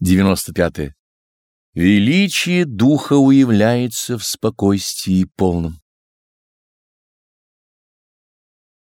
95. -е. Величие духа уявляется в спокойствии полном.